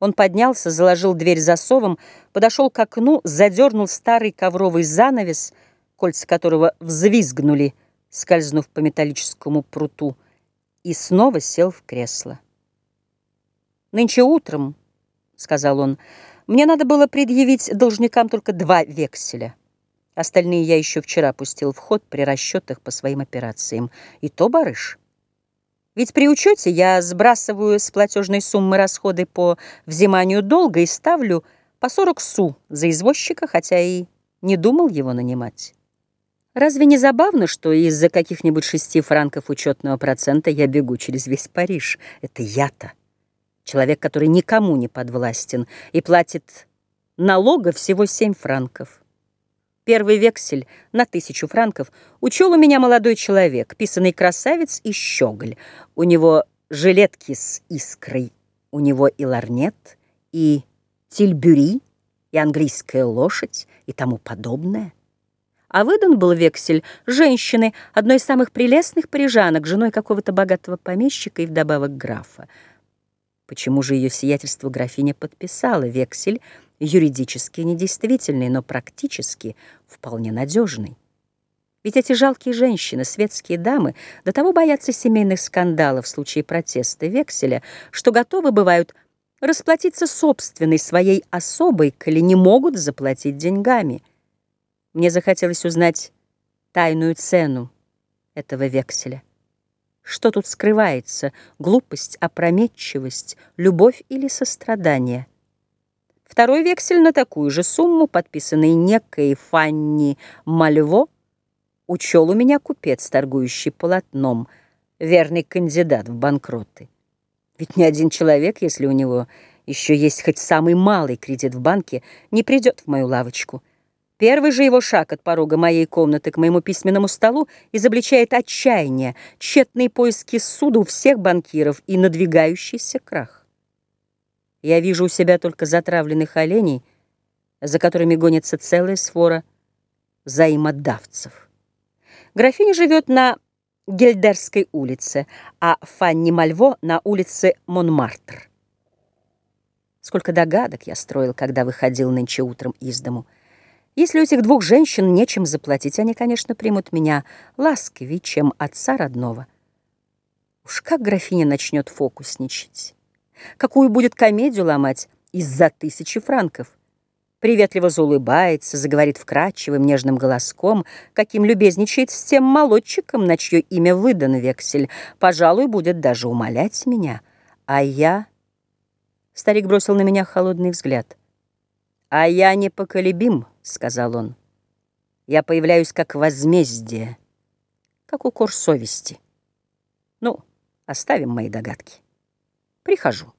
Он поднялся, заложил дверь засовом, подошел к окну, задернул старый ковровый занавес, кольца которого взвизгнули, скользнув по металлическому пруту, и снова сел в кресло. «Нынче утром, — сказал он, — мне надо было предъявить должникам только два векселя. Остальные я еще вчера пустил в ход при расчетах по своим операциям. И то барыш. Ведь при учете я сбрасываю с платежной суммы расходы по взиманию долга и ставлю по 40 су за извозчика, хотя и не думал его нанимать. Разве не забавно, что из-за каких-нибудь шести франков учетного процента я бегу через весь Париж? Это я-то. Человек, который никому не подвластен и платит налога всего семь франков. Первый вексель на тысячу франков учел у меня молодой человек, писанный красавец и щеголь. У него жилетки с искрой, у него и ларнет, и тильбюри, и английская лошадь, и тому подобное. А выдан был вексель женщины, одной из самых прелестных парижанок, женой какого-то богатого помещика и вдобавок графа. Почему же ее сиятельство графиня подписала вексель, юридически недействительный, но практически вполне надежный? Ведь эти жалкие женщины, светские дамы, до того боятся семейных скандалов в случае протеста векселя, что готовы бывают расплатиться собственной своей особой, коли не могут заплатить деньгами. Мне захотелось узнать тайную цену этого векселя. Что тут скрывается? Глупость, опрометчивость, любовь или сострадание? Второй вексель на такую же сумму, подписанный некой Фанни Мальво, учел у меня купец, торгующий полотном, верный кандидат в банкроты. Ведь ни один человек, если у него еще есть хоть самый малый кредит в банке, не придет в мою лавочку — Первый же его шаг от порога моей комнаты к моему письменному столу изобличает отчаяние, тщетные поиски суду всех банкиров и надвигающийся крах. Я вижу у себя только затравленных оленей, за которыми гонится целая свора взаимодавцев. Графиня живет на Гельдерской улице, а Фанни Мальво на улице Монмартр. Сколько догадок я строил, когда выходил нынче утром из дому — если у этих двух женщин нечем заплатить, они, конечно, примут меня ласковее, чем отца родного. Уж как графиня начнет фокусничать? Какую будет комедию ломать из-за тысячи франков? Приветливо заулыбается, заговорит вкрадчивым нежным голоском, каким любезничает с тем молодчиком, на чье имя выдан вексель. Пожалуй, будет даже умолять меня. А я... Старик бросил на меня холодный взгляд. А я непоколебим. — сказал он. «Я появляюсь как возмездие, как укор совести. Ну, оставим мои догадки. Прихожу».